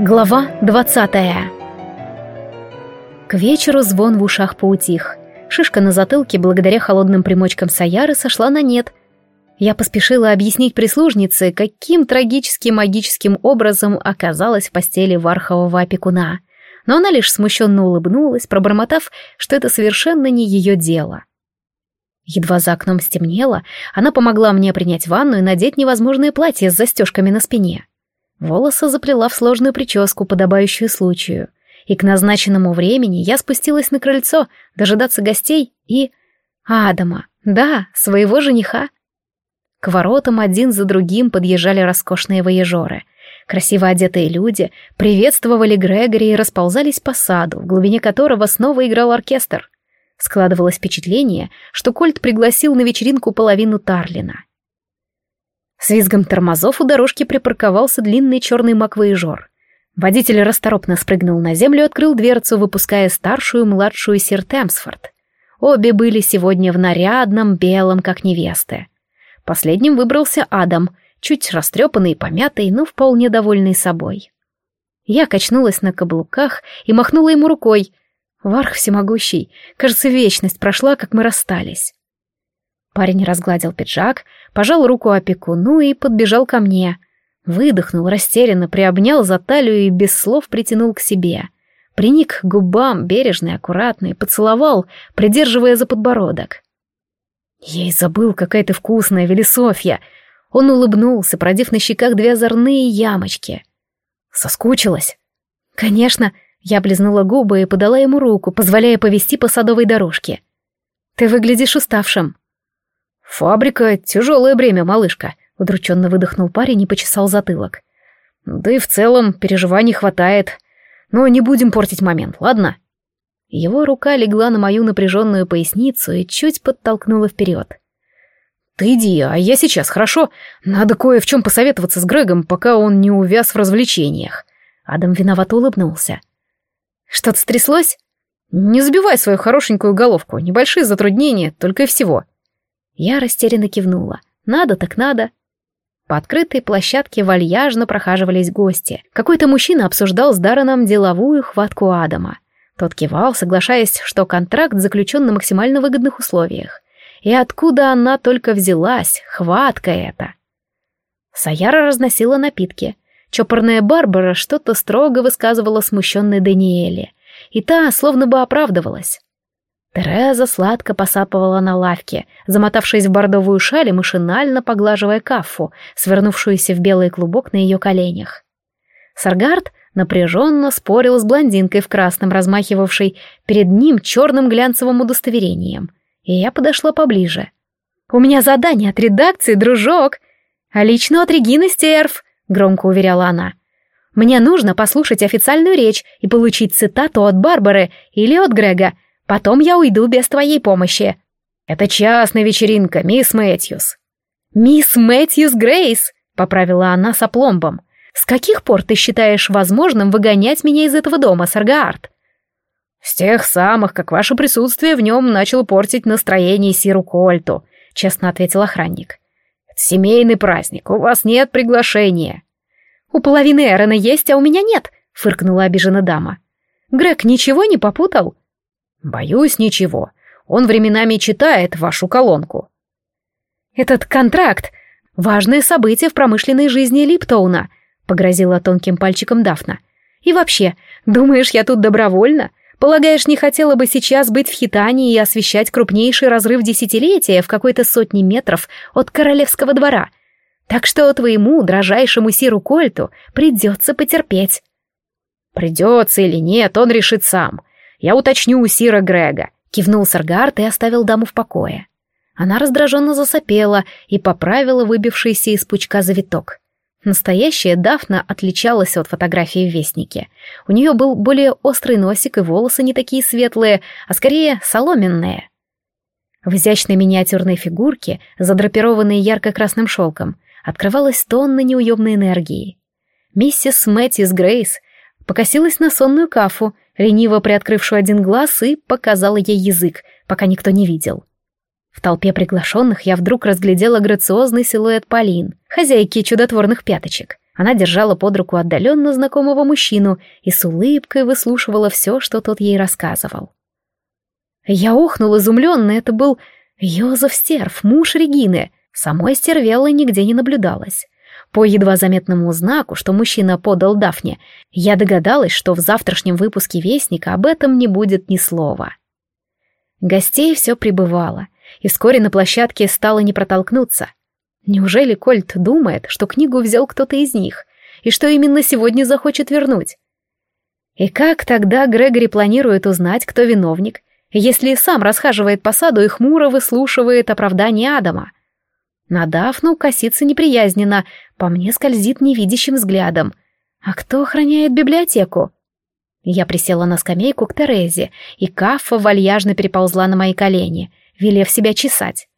Глава двадцатая К вечеру звон в ушах поутих. Шишка на затылке, благодаря холодным примочкам Саяры, сошла на нет. Я поспешила объяснить прислужнице, каким трагическим магическим образом оказалась в постели вархового опекуна. Но она лишь смущенно улыбнулась, пробормотав, что это совершенно не ее дело. Едва за окном стемнело, она помогла мне принять ванну и надеть невозможное платье с застежками на спине. Волосы заплела в сложную прическу, подобающую случаю. И к назначенному времени я спустилась на крыльцо дожидаться гостей и... Адама, да, своего жениха. К воротам один за другим подъезжали роскошные воежоры. Красиво одетые люди приветствовали Грегори и расползались по саду, в глубине которого снова играл оркестр. Складывалось впечатление, что Кольт пригласил на вечеринку половину Тарлина. С визгом тормозов у дорожки припарковался длинный черный маквоежор. Водитель расторопно спрыгнул на землю и открыл дверцу, выпуская старшую и младшую сир Темсфорд. Обе были сегодня в нарядном белом, как невесты. Последним выбрался Адам, чуть растрепанный и помятый, но вполне довольный собой. Я качнулась на каблуках и махнула ему рукой. Варх всемогущий, кажется, вечность прошла, как мы расстались. Парень разгладил пиджак, пожал руку опекуну и подбежал ко мне. Выдохнул растерянно, приобнял за талию и без слов притянул к себе. Приник к губам, бережно и аккуратно, и поцеловал, придерживая за подбородок. «Ей забыл, какая ты вкусная, Велисофья!» Он улыбнулся, продев на щеках две озорные ямочки. «Соскучилась?» «Конечно!» Я облизнула губы и подала ему руку, позволяя повести по садовой дорожке. «Ты выглядишь уставшим». «Фабрика — тяжелое бремя, малышка», — удрученно выдохнул парень и почесал затылок. «Да и в целом переживаний хватает. Но не будем портить момент, ладно?» Его рука легла на мою напряженную поясницу и чуть подтолкнула вперед. «Ты иди, а я сейчас, хорошо? Надо кое в чем посоветоваться с Грегом, пока он не увяз в развлечениях». Адам виновато улыбнулся. «Что-то стряслось?» «Не забивай свою хорошенькую головку, небольшие затруднения, только и всего». Я растерянно кивнула. Надо так надо. По открытой площадке вальяжно прохаживались гости. Какой-то мужчина обсуждал с Дарреном деловую хватку Адама. Тот кивал, соглашаясь, что контракт заключен на максимально выгодных условиях. И откуда она только взялась, хватка эта? Саяра разносила напитки. Чопорная Барбара что-то строго высказывала смущенной Даниэле. И та словно бы оправдывалась. Тереза сладко посапывала на лавке, замотавшись в бордовую шаль и машинально поглаживая кафу, свернувшуюся в белый клубок на ее коленях. Саргард напряженно спорил с блондинкой в красном, размахивавшей перед ним черным глянцевым удостоверением, и я подошла поближе. «У меня задание от редакции, дружок, а лично от Регины Стерв», — громко уверяла она. «Мне нужно послушать официальную речь и получить цитату от Барбары или от Грега, Потом я уйду без твоей помощи. Это частная вечеринка, мисс Мэтьюс. Мисс Мэтьюс Грейс, поправила она с опломбом. С каких пор ты считаешь возможным выгонять меня из этого дома, Саргаард? С тех самых, как ваше присутствие в нем начало портить настроение Сиру Кольту, честно ответил охранник. Это семейный праздник, у вас нет приглашения. У половины Эрона есть, а у меня нет, фыркнула обижена дама. Грег ничего не попутал? Боюсь, ничего. Он временами читает вашу колонку. Этот контракт — важное событие в промышленной жизни Липтоуна, погрозила тонким пальчиком Дафна. И вообще, думаешь, я тут добровольно? Полагаешь, не хотела бы сейчас быть в Хитании и освещать крупнейший разрыв десятилетия в какой-то сотне метров от королевского двора? Так что твоему дрожайшему Сиру Кольту придется потерпеть. Придется или нет, он решит сам. Я уточню у Сира Грега», — кивнул Саргард и оставил даму в покое. Она раздраженно засопела и поправила выбившийся из пучка завиток. Настоящая Дафна отличалась от фотографии в Вестнике. У нее был более острый носик и волосы не такие светлые, а скорее соломенные. В изящной миниатюрной фигурке, задрапированной ярко-красным шелком, открывалась тонна неуемной энергии. Миссис Мэтьюс Грейс покосилась на сонную кафу лениво приоткрывшую один глаз, и показала ей язык, пока никто не видел. В толпе приглашенных я вдруг разглядела грациозный силуэт Полин, хозяйки чудотворных пяточек. Она держала под руку отдаленно знакомого мужчину и с улыбкой выслушивала все, что тот ей рассказывал. Я охнул изумленно, это был Йозеф Стерв, муж Регины. Самой Стервеллы нигде не наблюдалось. По едва заметному знаку, что мужчина подал Дафне, я догадалась, что в завтрашнем выпуске «Вестника» об этом не будет ни слова. Гостей все прибывало, и вскоре на площадке стало не протолкнуться. Неужели Кольт думает, что книгу взял кто-то из них, и что именно сегодня захочет вернуть? И как тогда Грегори планирует узнать, кто виновник, если сам расхаживает по саду и хмуро выслушивает оправдание Адама? На Дафну косится неприязненно, по мне скользит невидящим взглядом. А кто охраняет библиотеку? Я присела на скамейку к Терезе, и Каффа вальяжно переползла на мои колени, велев себя чесать.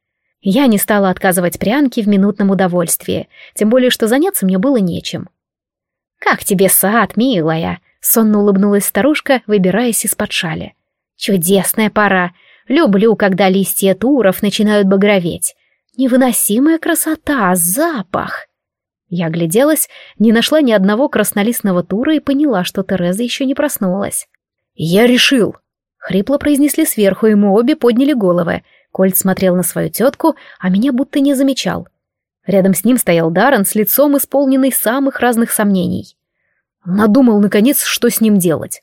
Я не стала отказывать прянке в минутном удовольствии, тем более, что заняться мне было нечем. «Как тебе сад, милая?» — сонно улыбнулась старушка, выбираясь из-под шали. «Чудесная пора. Люблю, когда листья туров начинают багроветь. Невыносимая красота, запах!» Я огляделась, не нашла ни одного краснолистного тура и поняла, что Тереза еще не проснулась. «Я решил!» — хрипло произнесли сверху, и мы обе подняли головы. Кольт смотрел на свою тетку, а меня будто не замечал. Рядом с ним стоял Даррен с лицом, исполненный самых разных сомнений. Надумал, наконец, что с ним делать.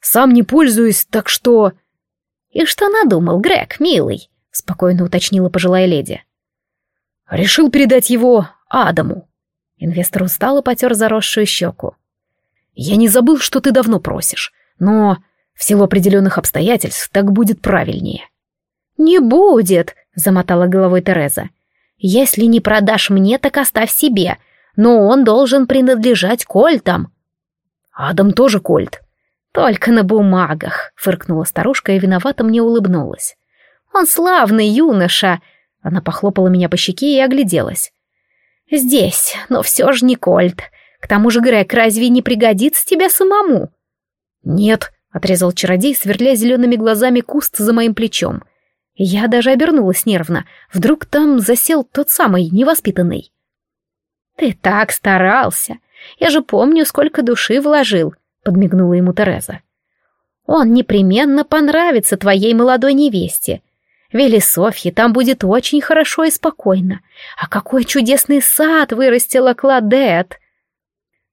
Сам не пользуюсь, так что... «И что надумал, Грег, милый?» — спокойно уточнила пожилая леди. «Решил передать его Адаму», Инвестор устал и потер заросшую щеку. «Я не забыл, что ты давно просишь, но в силу определенных обстоятельств так будет правильнее». «Не будет», — замотала головой Тереза. «Если не продашь мне, так оставь себе, но он должен принадлежать кольтам». «Адам тоже кольт». «Только на бумагах», — фыркнула старушка и виновато мне улыбнулась. «Он славный юноша», — она похлопала меня по щеке и огляделась. «Здесь, но все же не Кольт. К тому же, Грег, разве не пригодится тебе самому?» «Нет», — отрезал чародей, сверля зелеными глазами куст за моим плечом. Я даже обернулась нервно. Вдруг там засел тот самый невоспитанный. «Ты так старался. Я же помню, сколько души вложил», — подмигнула ему Тереза. «Он непременно понравится твоей молодой невесте. Вели Софье, там будет очень хорошо и спокойно. А какой чудесный сад вырастила Кладет!»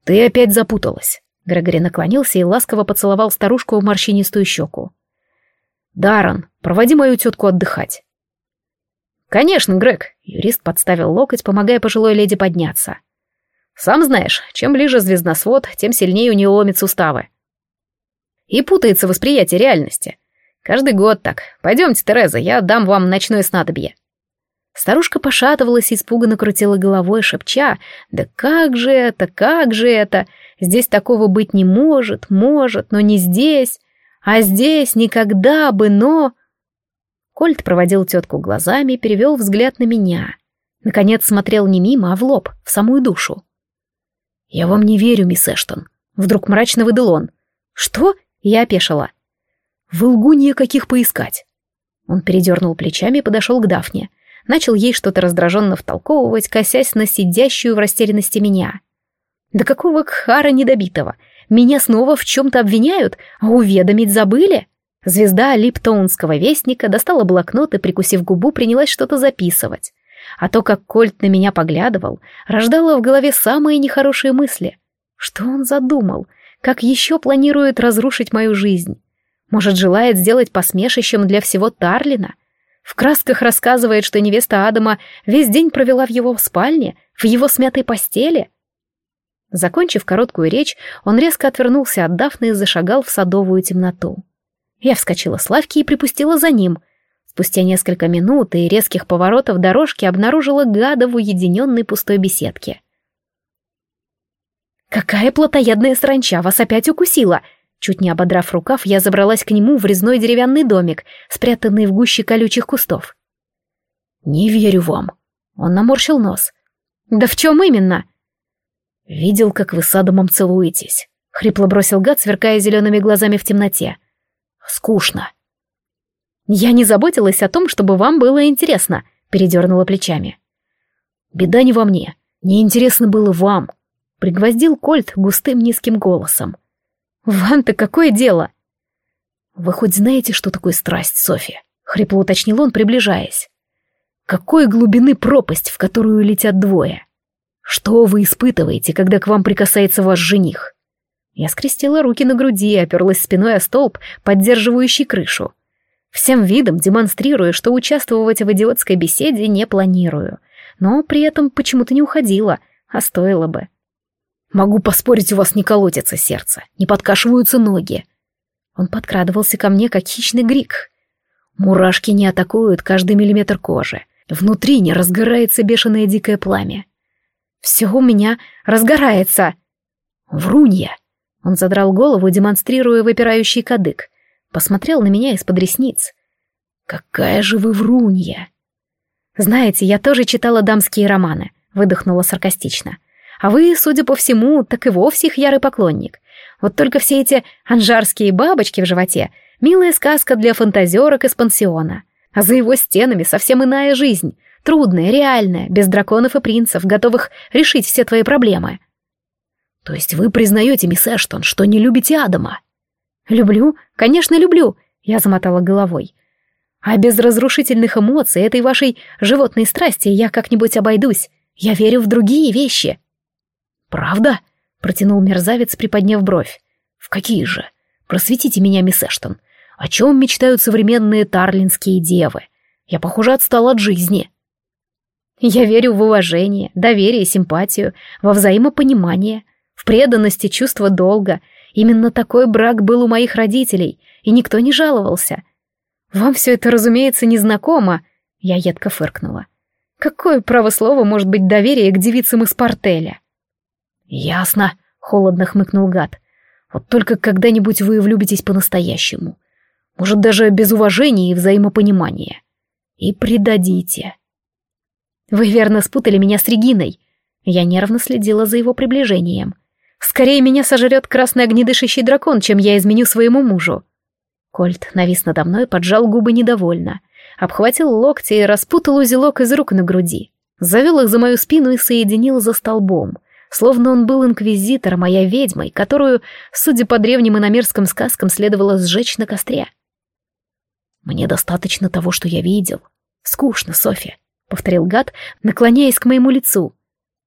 «Ты опять запуталась!» Грегори наклонился и ласково поцеловал старушку в морщинистую щеку. «Даррен, проводи мою тетку отдыхать». «Конечно, Грег», — юрист подставил локоть, помогая пожилой леди подняться. «Сам знаешь, чем ближе звездносвод, тем сильнее у нее ломит суставы. И путается восприятие реальности. Каждый год так. Пойдемте, Тереза, я дам вам ночное снадобье». Старушка пошатывалась и испуганно крутила головой, шепча, «Да как же это, как же это? Здесь такого быть не может, может, но не здесь. А здесь никогда бы, но...» Кольт проводил тетку глазами, перевел взгляд на меня. Наконец смотрел не мимо, а в лоб, в самую душу. «Я вам не верю, мисс Эштон», — вдруг мрачно выдал он. «Что?» — я опешила. В лгунье каких поискать. Он передернул плечами и подошел к Дафне. Начал ей что-то раздраженно втолковывать, косясь на сидящую в растерянности меня. Да какого кхара недобитого? Меня снова в чем-то обвиняют, а уведомить забыли? Звезда Липтоунского вестника достала блокнот и, прикусив губу, принялась что-то записывать. А то, как Кольт на меня поглядывал, рождало в голове самые нехорошие мысли. Что он задумал? Как еще планирует разрушить мою жизнь? Может, желает сделать посмешищем для всего Тарлина? В красках рассказывает, что невеста Адама весь день провела в его спальне, в его смятой постели. Закончив короткую речь, он резко отвернулся от Дафны и зашагал в садовую темноту. Я вскочила с лавки и припустила за ним. Спустя несколько минут и резких поворотов дорожки обнаружила гада в уединенной пустой беседке. «Какая плотоядная сранча вас опять укусила!» Чуть не ободрав рукав, я забралась к нему в резной деревянный домик, спрятанный в гуще колючих кустов. «Не верю вам». Он наморщил нос. «Да в чем именно?» «Видел, как вы с Адамом целуетесь», — хрипло бросил гад, сверкая зелеными глазами в темноте. «Скучно». «Я не заботилась о том, чтобы вам было интересно», — передернула плечами. «Беда не во мне. Неинтересно было вам», пригвоздил кольт густым низким голосом. «Вам-то какое дело?» «Вы хоть знаете, что такое страсть, Софья?» — хрипло уточнил он, приближаясь. «Какой глубины пропасть, в которую летят двое? Что вы испытываете, когда к вам прикасается ваш жених?» Я скрестила руки на груди и оперлась спиной о столб, поддерживающий крышу. Всем видом демонстрируя, что участвовать в идиотской беседе не планирую. Но при этом почему-то не уходила, а стоило бы. Могу поспорить, у вас не колотится сердце, не подкашиваются ноги. Он подкрадывался ко мне, как хищный грик. Мурашки не атакуют каждый миллиметр кожи. Внутри не разгорается бешеное дикое пламя. Все у меня разгорается. Врунья. Он задрал голову, демонстрируя выпирающий кадык. Посмотрел на меня из-под ресниц. «Какая же вы врунья!» «Знаете, я тоже читала дамские романы», — выдохнула саркастично. «А вы, судя по всему, так и вовсе их ярый поклонник. Вот только все эти анжарские бабочки в животе — милая сказка для фантазерок из пансиона. А за его стенами совсем иная жизнь, трудная, реальная, без драконов и принцев, готовых решить все твои проблемы». То есть вы признаете, мисс Эштон, что не любите Адама? Люблю, конечно, люблю, я замотала головой. А без разрушительных эмоций, этой вашей животной страсти я как-нибудь обойдусь. Я верю в другие вещи. Правда? Протянул мерзавец, приподняв бровь. В какие же? Просветите меня, мисс Эштон. О чем мечтают современные тарлинские девы? Я, похоже, отстал от жизни. Я верю в уважение, доверие, симпатию, во взаимопонимание — в преданности чувство долга. Именно такой брак был у моих родителей, и никто не жаловался. Вам все это, разумеется, незнакомо. Я едко фыркнула. Какое право слова может быть доверие к девицам из портеля? Ясно, холодно хмыкнул гад. Вот только когда-нибудь вы влюбитесь по-настоящему. Может, даже без уважения и взаимопонимания. И предадите. Вы верно спутали меня с Региной. Я нервно следила за его приближением. Скорее меня сожрет красный огнедышащий дракон, чем я изменю своему мужу. Кольт навис надо мной, поджал губы недовольно, обхватил локти и распутал узелок из рук на груди. Завел их за мою спину и соединил за столбом, словно он был инквизитором, а я ведьмой, которую, судя по древним иномерским сказкам, следовало сжечь на костре. «Мне достаточно того, что я видел. Скучно, Софья», — повторил гад, наклоняясь к моему лицу.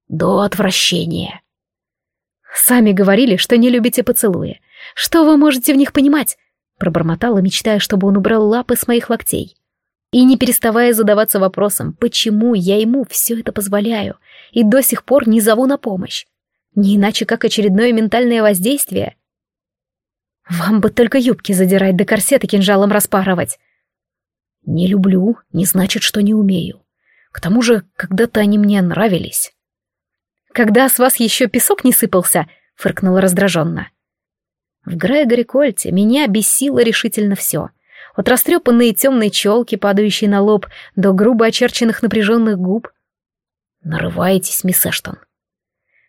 «До отвращения». Сами говорили, что не любите поцелуи. Что вы можете в них понимать? Пробормотала, мечтая, чтобы он убрал лапы с моих локтей. И не переставая задаваться вопросом, почему я ему все это позволяю и до сих пор не зову на помощь. Не иначе, как очередное ментальное воздействие. Вам бы только юбки задирать да корсеты кинжалом распарывать. Не люблю, не значит, что не умею. К тому же, когда-то они мне нравились. «Когда с вас еще песок не сыпался?» — фыркнула раздраженно. В Грегоре Кольте меня бесило решительно все. От растрепанной темной челки, падающей на лоб, до грубо очерченных напряженных губ. «Нарываетесь, мисс Эштон».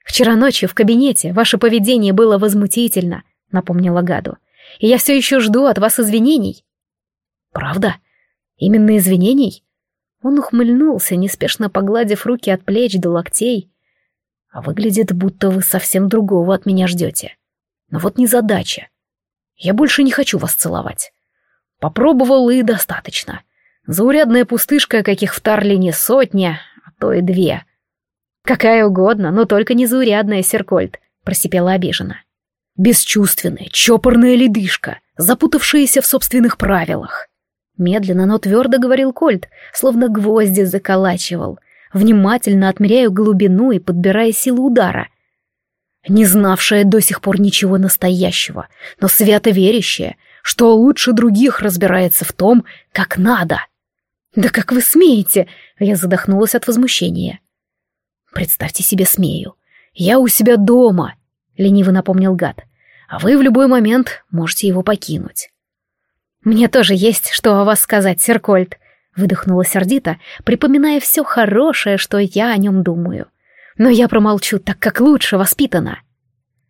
«Вчера ночью в кабинете ваше поведение было возмутительно», — напомнила Гаду. «И я все еще жду от вас извинений». «Правда? Именно извинений?» Он ухмыльнулся, неспешно погладив руки от плеч до локтей, а выглядит, будто вы совсем другого от меня ждете. Но вот не задача. Я больше не хочу вас целовать. Попробовал и достаточно. Заурядная пустышка, каких в Тарлине сотня, а то и две. Какая угодно, но только не заурядная, Серкольд, просипела обиженно. Бесчувственная, чопорная ледышка, запутавшаяся в собственных правилах. Медленно, но твердо говорил Кольт, словно гвозди заколачивал — внимательно отмеряю глубину и подбирая силу удара. Не знавшая до сих пор ничего настоящего, но свято верящая, что лучше других разбирается в том, как надо. «Да как вы смеете?» — я задохнулась от возмущения. «Представьте себе, смею. Я у себя дома», — лениво напомнил гад. «А вы в любой момент можете его покинуть». «Мне тоже есть что о вас сказать, Серкольд», Выдохнула сердито, припоминая все хорошее, что я о нем думаю. Но я промолчу, так как лучше воспитана.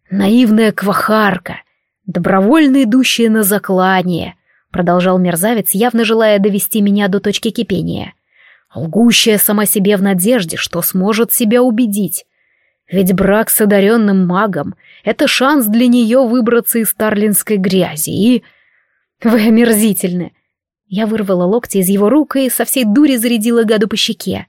Наивная квахарка, добровольно идущая на заклание, продолжал мерзавец, явно желая довести меня до точки кипения. Лгущая сама себе в надежде, что сможет себя убедить. Ведь брак с одаренным магом — это шанс для нее выбраться из старлинской грязи и... Вы омерзительны. Я вырвала локти из его рук и со всей дури зарядила гаду по щеке.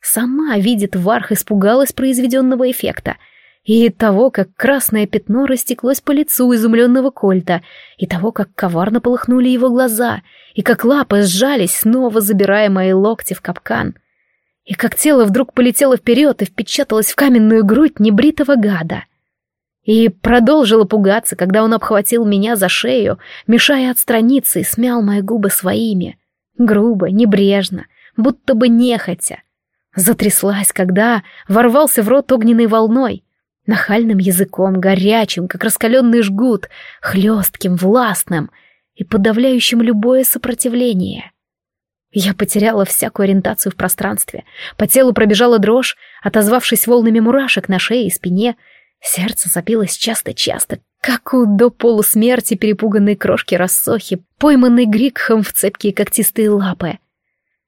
Сама видит, Варх испугалась произведенного эффекта — и того, как красное пятно растеклось по лицу изумленного Кольта, и того, как коварно полыхнули его глаза, и как лапы сжались, снова забирая мои локти в капкан, и как тело вдруг полетело вперед и впечаталось в каменную грудь небритого гада. И продолжила пугаться, когда он обхватил меня за шею, мешая отстраниться и смял мои губы своими. Грубо, небрежно, будто бы нехотя. Затряслась, когда ворвался в рот огненной волной, Нахальным языком, горячим, как раскаленный жгут, хлестким, властным и подавляющим любое сопротивление. Я потеряла всякую ориентацию в пространстве. По телу пробежала дрожь, отозвавшись волнами мурашек на шее и спине. Сердце запилось часто-часто, как у до полусмерти перепуганной крошки рассохи, пойманной грикхом в цепкие когтистые лапы.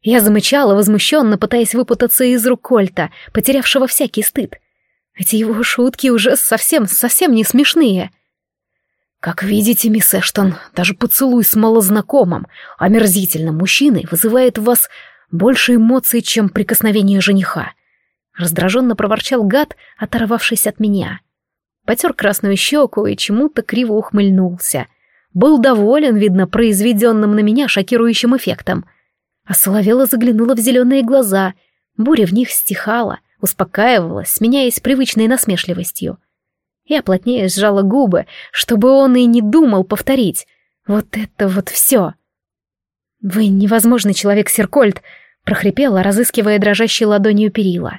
Я замычала, возмущенно пытаясь выпутаться из рук Кольта, потерявшего всякий стыд. Эти его шутки уже совсем-совсем не смешные. Как видите, мисс Эштон, даже поцелуй с малознакомым, омерзительным мужчиной вызывает в вас больше эмоций, чем прикосновение жениха. Раздраженно проворчал гад, оторвавшись от меня. Потер красную щеку и чему-то криво ухмыльнулся. Был доволен, видно, произведенным на меня шокирующим эффектом. А Соловела заглянула в зеленые глаза. Буря в них стихала, успокаивалась, сменяясь привычной насмешливостью. Я плотнее сжала губы, чтобы он и не думал повторить. Вот это вот все. «Вы невозможный человек, Серкольд», — прохрипела, разыскивая дрожащей ладонью перила.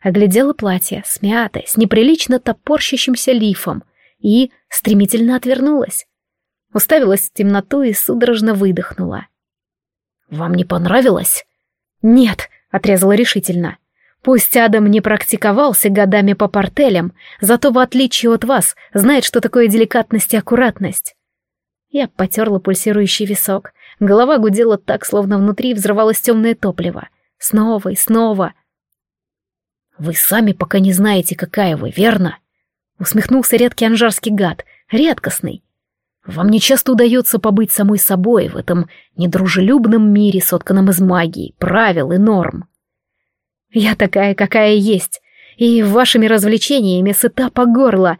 Оглядела платье, смятое, с неприлично топорщащимся лифом, и стремительно отвернулась. Уставилась в темноту и судорожно выдохнула. «Вам не понравилось?» «Нет», — отрезала решительно. Пусть Адам не практиковался годами по портелям, зато, в отличие от вас, знает, что такое деликатность и аккуратность. Я потерла пульсирующий висок. Голова гудела так, словно внутри взрывалось темное топливо. Снова и снова. «Вы сами пока не знаете, какая вы, верно?» Усмехнулся редкий анжарский гад, редкостный. «Вам не часто удается побыть самой собой в этом недружелюбном мире, сотканном из магии, правил и норм. Я такая, какая есть, и вашими развлечениями сыта по горло,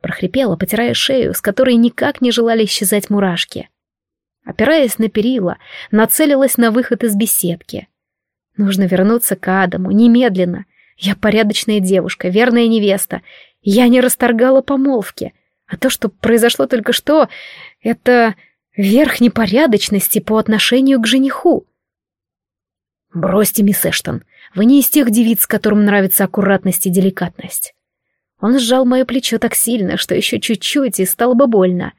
прохрипела, потирая шею, с которой никак не желали исчезать мурашки. Опираясь на перила, нацелилась на выход из беседки. Нужно вернуться к Адаму, немедленно. Я порядочная девушка, верная невеста. Я не расторгала помолвки. А то, что произошло только что, это верх непорядочности по отношению к жениху. «Бросьте, мисс Эштон, вы не из тех девиц, которым нравится аккуратность и деликатность». Он сжал мое плечо так сильно, что еще чуть-чуть и стало бы больно.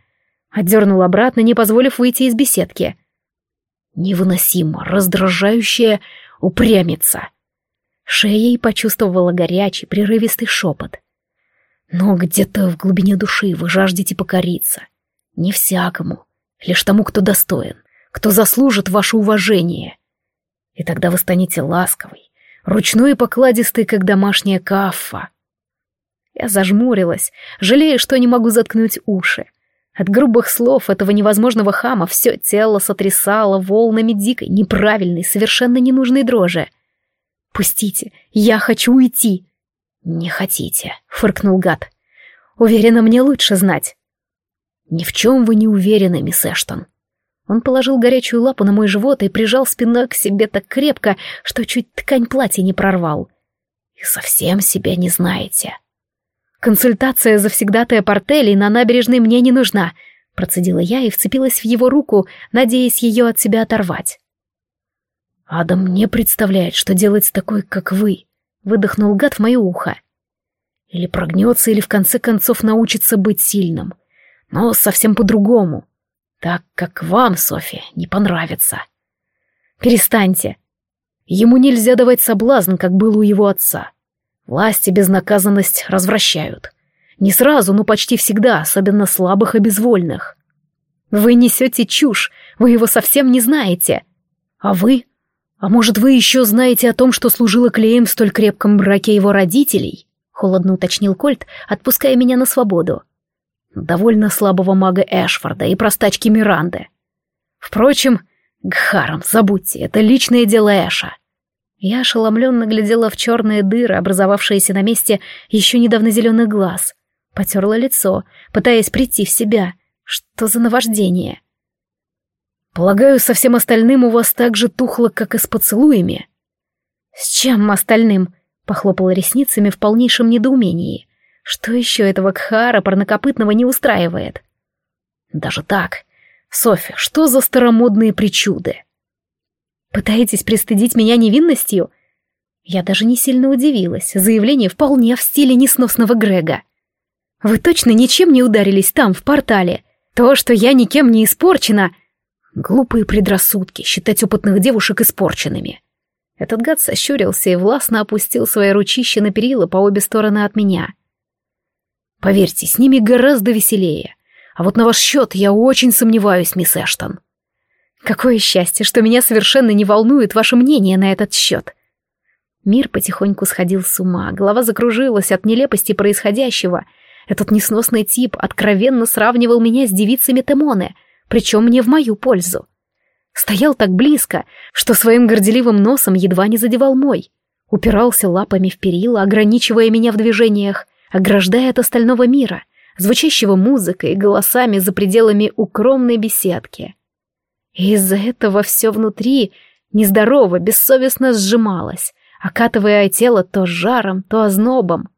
Отдернул обратно, не позволив выйти из беседки. Невыносимо, раздражающая упрямится. Шеей почувствовала горячий, прерывистый шепот. Но где-то в глубине души вы жаждете покориться. Не всякому, лишь тому, кто достоин, кто заслужит ваше уважение. И тогда вы станете ласковой, ручной и покладистой, как домашняя каффа. Я зажмурилась, жалея, что не могу заткнуть уши. От грубых слов этого невозможного хама все тело сотрясало волнами дикой, неправильной, совершенно ненужной дрожи. «Пустите, я хочу уйти!» «Не хотите», — фыркнул гад. «Уверена, мне лучше знать». «Ни в чем вы не уверены, мисс Эштон. Он положил горячую лапу на мой живот и прижал спиной к себе так крепко, что чуть ткань платья не прорвал. И совсем себя не знаете. Консультация завсегдатая портелей на набережной мне не нужна, процедила я и вцепилась в его руку, надеясь ее от себя оторвать. Адам не представляет, что делать с такой, как вы, выдохнул гад в мое ухо. Или прогнется, или в конце концов научится быть сильным. Но совсем по-другому. Так как вам, Софи, не понравится. Перестаньте. Ему нельзя давать соблазн, как было у его отца. Власть и безнаказанность развращают. Не сразу, но почти всегда, особенно слабых и безвольных. Вы несете чушь, вы его совсем не знаете. А вы? А может, вы еще знаете о том, что служило клеем в столь крепком браке его родителей? холодно уточнил Кольт, отпуская меня на свободу. Довольно слабого мага Эшфорда и простачки Миранды. Впрочем, Гхарам, забудьте, это личное дело Эша. Я ошеломленно глядела в черные дыры, образовавшиеся на месте еще недавно зеленых глаз. Потерла лицо, пытаясь прийти в себя. Что за наваждение? Полагаю, со всем остальным у вас так же тухло, как и с поцелуями. С чем остальным? Похлопала ресницами в полнейшем недоумении. Что еще этого Кхара парнокопытного не устраивает? Даже так. Софья, что за старомодные причуды? Пытаетесь пристыдить меня невинностью? Я даже не сильно удивилась. Заявление вполне в стиле несносного Грега. Вы точно ничем не ударились там, в портале? То, что я никем не испорчена... Глупые предрассудки считать опытных девушек испорченными. Этот гад сощурился и властно опустил свои ручища на перила по обе стороны от меня. Поверьте, с ними гораздо веселее. А вот на ваш счет я очень сомневаюсь, мисс Эштон. Какое счастье, что меня совершенно не волнует ваше мнение на этот счет. Мир потихоньку сходил с ума, голова закружилась от нелепости происходящего. Этот несносный тип откровенно сравнивал меня с девицами Темоны, причем мне в мою пользу. Стоял так близко, что своим горделивым носом едва не задевал мой. Упирался лапами в перила, ограничивая меня в движениях, ограждая от остального мира, звучащего музыкой и голосами за пределами укромной беседки. Из-за этого все внутри нездорово, бессовестно сжималось, окатывая тело то жаром, то ознобом.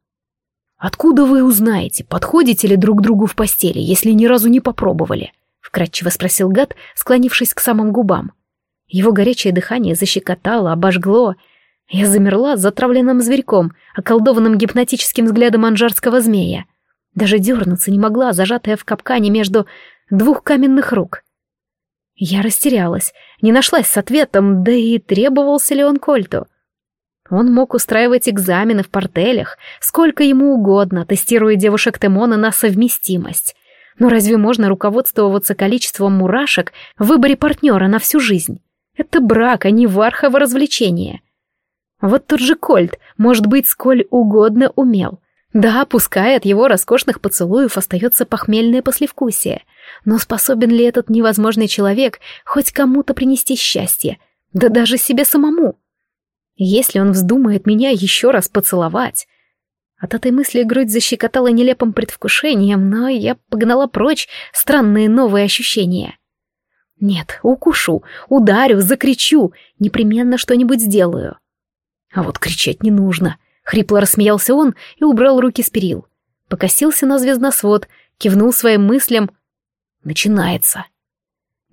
«Откуда вы узнаете, подходите ли друг другу в постели, если ни разу не попробовали?» — вкратчиво спросил гад, склонившись к самым губам. Его горячее дыхание защекотало, обожгло. Я замерла с затравленным зверьком, околдованным гипнотическим взглядом анжарского змея. Даже дернуться не могла, зажатая в капкане между двух каменных рук. Я растерялась, не нашлась с ответом, да и требовался ли он Кольту. Он мог устраивать экзамены в портелях, сколько ему угодно, тестируя девушек Темона на совместимость. Но разве можно руководствоваться количеством мурашек в выборе партнера на всю жизнь? Это брак, а не вархово развлечение. Вот тот же Кольт, может быть, сколь угодно умел. Да, пускай от его роскошных поцелуев остается похмельное послевкусие — но способен ли этот невозможный человек хоть кому-то принести счастье, да даже себе самому? Если он вздумает меня еще раз поцеловать... От этой мысли грудь защекотала нелепым предвкушением, но я погнала прочь странные новые ощущения. Нет, укушу, ударю, закричу, непременно что-нибудь сделаю. А вот кричать не нужно. Хрипло рассмеялся он и убрал руки с перил. Покосился на звездносвод, кивнул своим мыслям начинается.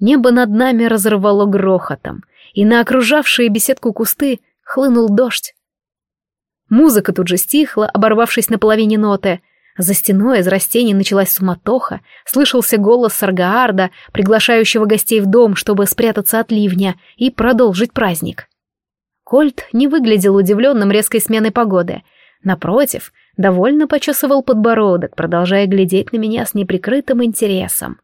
Небо над нами разорвало грохотом, и на окружавшие беседку кусты хлынул дождь. Музыка тут же стихла, оборвавшись на половине ноты. За стеной из растений началась суматоха, слышался голос Саргаарда, приглашающего гостей в дом, чтобы спрятаться от ливня и продолжить праздник. Кольт не выглядел удивленным резкой сменой погоды. Напротив, довольно почесывал подбородок, продолжая глядеть на меня с неприкрытым интересом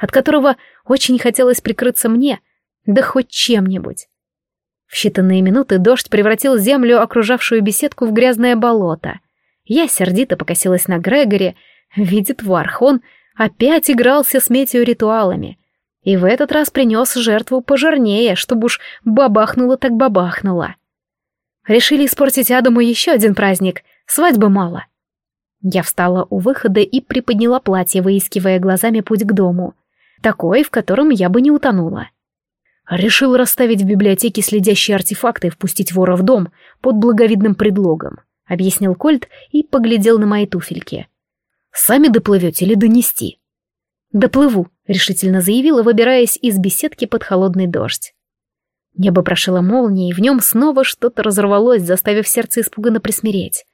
от которого очень хотелось прикрыться мне, да хоть чем-нибудь. В считанные минуты дождь превратил землю, окружавшую беседку, в грязное болото. Я сердито покосилась на Грегори, видит Варх, он опять игрался с метеоритуалами. И в этот раз принес жертву пожирнее, чтобы уж бабахнуло так бабахнуло. Решили испортить Адаму еще один праздник, свадьбы мало. Я встала у выхода и приподняла платье, выискивая глазами путь к дому такой, в котором я бы не утонула. Решил расставить в библиотеке следящие артефакты и впустить вора в дом под благовидным предлогом, объяснил Кольт и поглядел на мои туфельки. Сами доплывете или донести? Доплыву, решительно заявила, выбираясь из беседки под холодный дождь. Небо прошило молнией, в нем снова что-то разорвалось, заставив сердце испуганно присмиреть.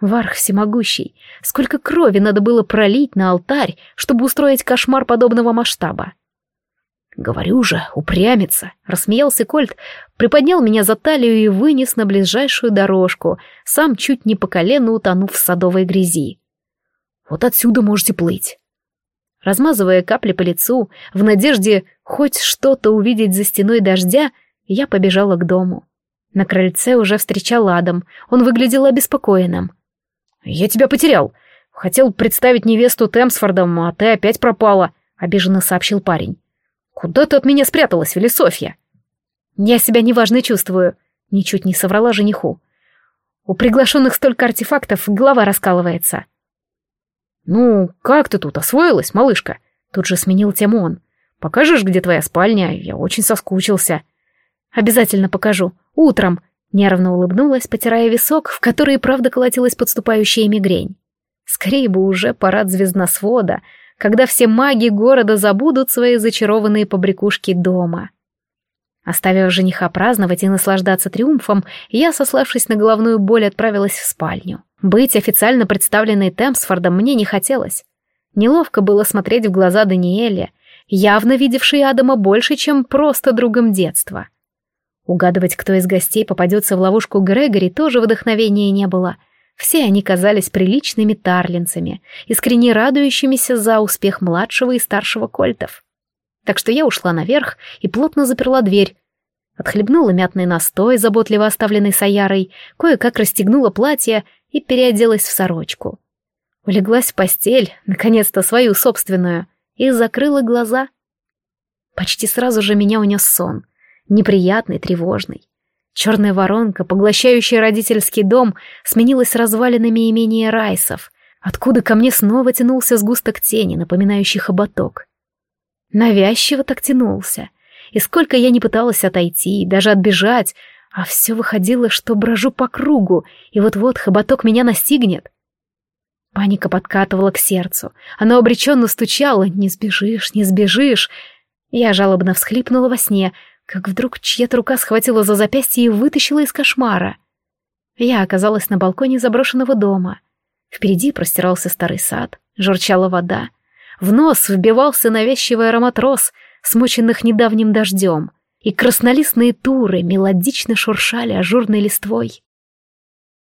Варх всемогущий, сколько крови надо было пролить на алтарь, чтобы устроить кошмар подобного масштаба. «Говорю же, упрямится!» — рассмеялся Кольт, приподнял меня за талию и вынес на ближайшую дорожку, сам чуть не по колено утонув в садовой грязи. «Вот отсюда можете плыть!» Размазывая капли по лицу, в надежде хоть что-то увидеть за стеной дождя, я побежала к дому. На крыльце уже встречал Адам, он выглядел обеспокоенным. «Я тебя потерял. Хотел представить невесту Темсфордом, а ты опять пропала», — обиженно сообщил парень. «Куда ты от меня спряталась, Философия?» «Я себя неважно чувствую», — ничуть не соврала жениху. «У приглашенных столько артефактов, голова раскалывается». «Ну, как ты тут освоилась, малышка?» Тут же сменил тему он. «Покажешь, где твоя спальня? Я очень соскучился». «Обязательно покажу. Утром», — нервно улыбнулась, потирая висок, в который правда колотилась подступающая мигрень. Скорее бы уже парад звездносвода, когда все маги города забудут свои зачарованные побрякушки дома. Оставив жениха праздновать и наслаждаться триумфом, я, сославшись на головную боль, отправилась в спальню. Быть официально представленной Темсфордом мне не хотелось. Неловко было смотреть в глаза Даниэле, явно видевшей Адама больше, чем просто другом детства. Угадывать, кто из гостей попадется в ловушку Грегори, тоже вдохновения не было — все они казались приличными тарлинцами, искренне радующимися за успех младшего и старшего кольтов. Так что я ушла наверх и плотно заперла дверь. Отхлебнула мятный настой, заботливо оставленный Саярой, кое-как расстегнула платье и переоделась в сорочку. Улеглась в постель, наконец-то свою собственную, и закрыла глаза. Почти сразу же меня унес сон, неприятный, тревожный. Черная воронка, поглощающая родительский дом, сменилась развалинами имения Райсов, откуда ко мне снова тянулся сгусток тени, напоминающий хоботок. Навязчиво так тянулся, и сколько я не пыталась отойти, даже отбежать, а все выходило, что брожу по кругу, и вот-вот хоботок меня настигнет. Паника подкатывала к сердцу, оно обреченно стучало «Не сбежишь, не сбежишь!» Я жалобно всхлипнула во сне — как вдруг чья-то рука схватила за запястье и вытащила из кошмара. Я оказалась на балконе заброшенного дома. Впереди простирался старый сад, журчала вода. В нос вбивался навязчивый аромат роз, смоченных недавним дождем, и краснолистные туры мелодично шуршали ажурной листвой.